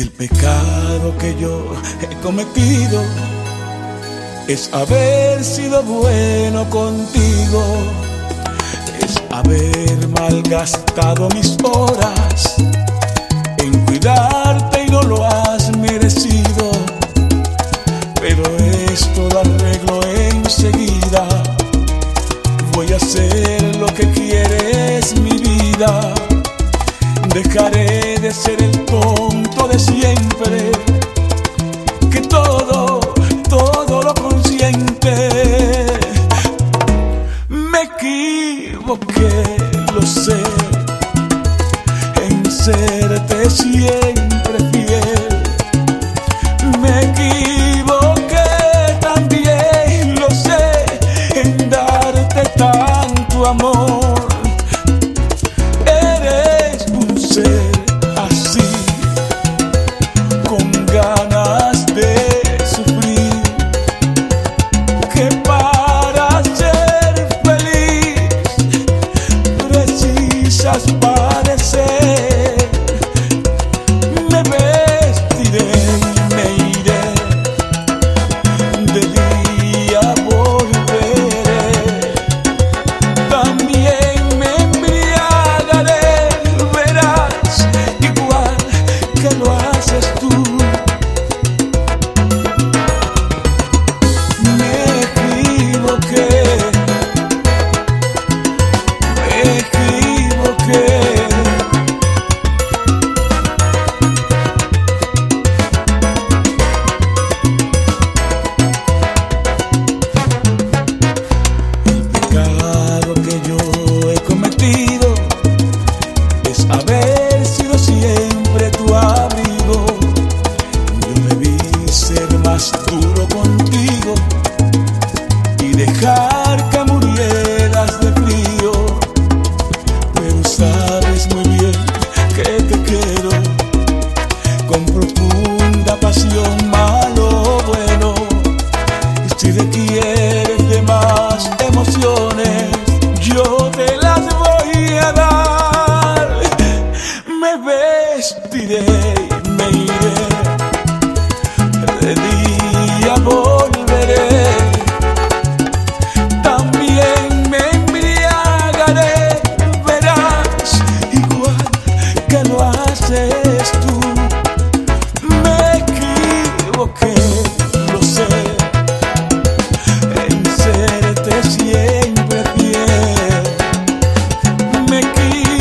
El pecado que yo he cometido es haber sido bueno contigo, es haber malgastado mis horas en cuidarte y no lo has merecido. Pero esto lo arreglo enseguida, voy a hacer lo que quieres mi vida, dejaré de ser el hacerte ciego. haber sido ciego. me.